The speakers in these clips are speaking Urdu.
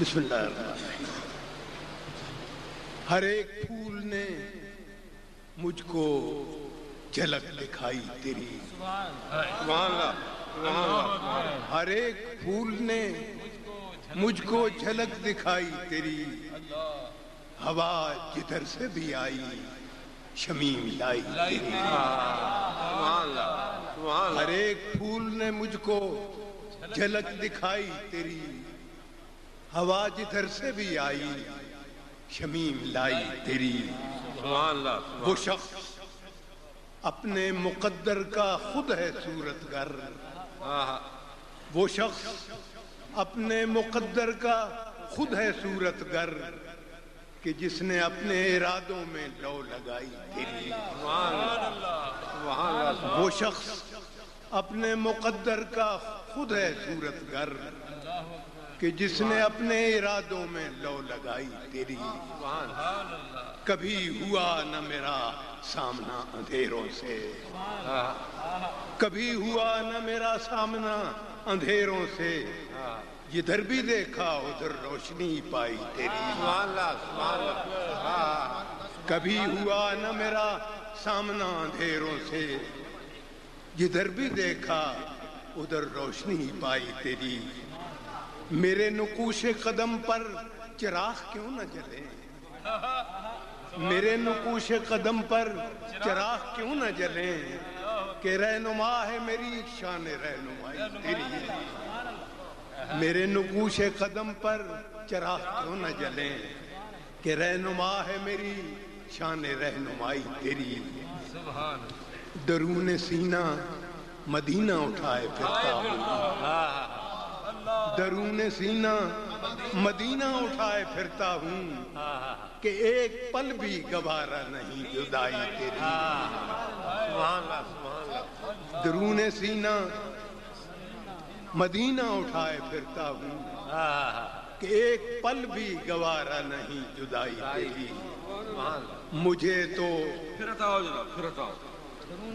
بسم اللہ الرحمن الرحیم۔ ہر ایک پھول نے مجھ کو جھلک دکھائی تیری۔ سبحان اللہ سبحان اللہ۔ ہر ایک پھول نے مجھ کو جھلک دکھائی تیری۔ ہوا جدھر سے بھی آئی شمیم لائی تیری۔ سبحان اللہ سبحان ہر ایک پھول نے مجھ کو جھلک دکھائی تیری۔ ہوا جدھر سے بھی آئی شمیم لائی تیری۔ سبحان اللہ وہ شخص اپنے مقدر کا خود ہے صورت گر وہ شخص اپنے مقدر کا خود ہے صورت گر کہ جس نے اپنے ارادوں میں لو لگائی تیری۔ وہ شخص اپنے مقدر کا خود ہے صورت گر کہ جس نے اپنے ارادوں میں لو لگائی تیری۔ کبھی ہوا نہ میرا سامنا اندھیروں سے۔ کبھی ہوا نہ میرا سامنا اندھیروں سے۔ جدھر بھی دیکھا ادھر روشنی پائی تیری۔ کبھی ہوا نہ میرا سامنا اندھیروں سے۔ جدھر بھی دیکھا ادھر روشنی پائی تیری۔ میرے نقوش قدم پر چراغ کیوں نہ جلے؟ میرے نقوش قدم پر چراغ کیوں نہ جلیں کہ رہنما ہے میری شان رہنمائی تیری۔ میرے نقوش قدم پر چراغ کیوں نہ جلیں کہ رہنما ہے میری شان رہنمائی تیری۔ درون سینہ مدینہ اٹھائے پھرتا ہوں درون سینہ مدینہ اٹھائے پھرتا ہوں کہ ایک پل بھی گوارا نہیں جدائی تیری۔ درون سینہ مدینہ اٹھائے پھرتا ہوں کہ ایک پل بھی گوارا نہیں جدائی تیری۔ مجھے تو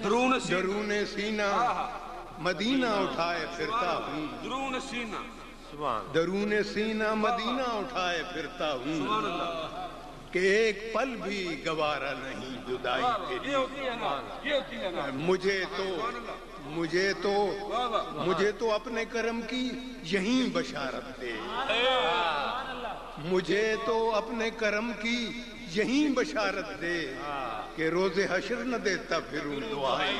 درون سینہ مدینہ اٹھائے پھرتا ہوں۔ درون سینہ درون سینہ مدینہ اٹھائے پھرتا ہوں۔ کہ ایک پل بھی گوارا نہیں جدائی نا۔ مجھے تو مجھے تو مجھے تو اپنے کرم کی یہیں بشارت دے۔ مجھے تو اپنے کرم کی یہیں بشارت دے کہ روز حشر نہ دیتا پھروں دعائیں۔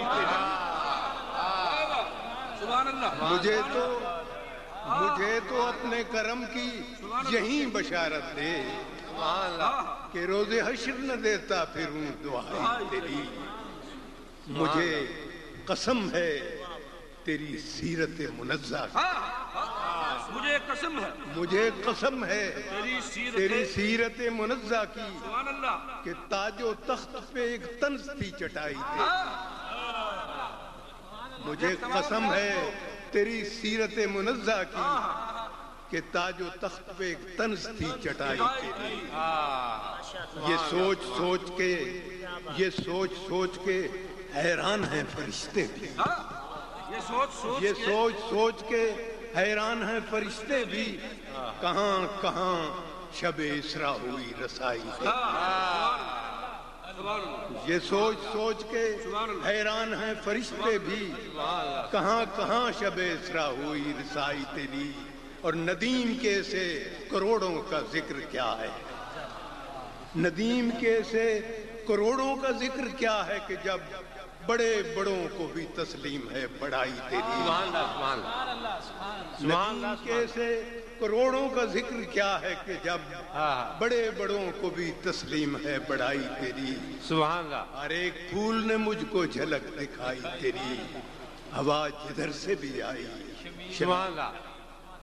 مجھے تو مجھے تو اپنے کرم کی یہیں بشارت دے۔ کہ روز حشر نہ دیتا پھروں دعائیں تیری۔ مجھے قسم ہے تیری سیرت منزہ۔ مجھے قسم ہے۔ مجھے قسم ہے تیری سیرت منزہ کی کہ تاج و تخت پہ ایک طنز تھی چٹائی تھی۔ مجھے قسم ہے تیری سیرت منزہ کی کہ تاج و تخت پہ ایک طنز تھی چٹائی یہ سوچ سوچ کے، یہ سوچ سوچ کے حیران ہیں فرشتے بھی۔ یہ سوچ سوچ کے حیران ہیں فرشتے بھی۔ کہاں کہاں شب اسرا ہوئی رسائی۔ یہ سوچ سوچ کے حیران ہیں فرشتے بھی۔ کہاں کہاں شب اسرا ہوئی رسائی تیری؟ اور ندیم کے سے کروڑوں کا ذکر کیا ہے؟ ندیم کے سے کروڑوں کا ذکر کیا ہے کہ جب بڑے بڑوں کو بھی تسلیم ہے بڑائی تیری۔ کے سے کروڑوں کا ذکر کیا ہے کہ جب بڑے بڑوں کو بھی تسلیم ہے بڑائی تیری۔ سبحان اللہ۔ ہر ایک پھول نے مجھ کو جھلک دکھائی تیری۔ ہوا جدھر سے بھی آئی۔ سبحان اللہ۔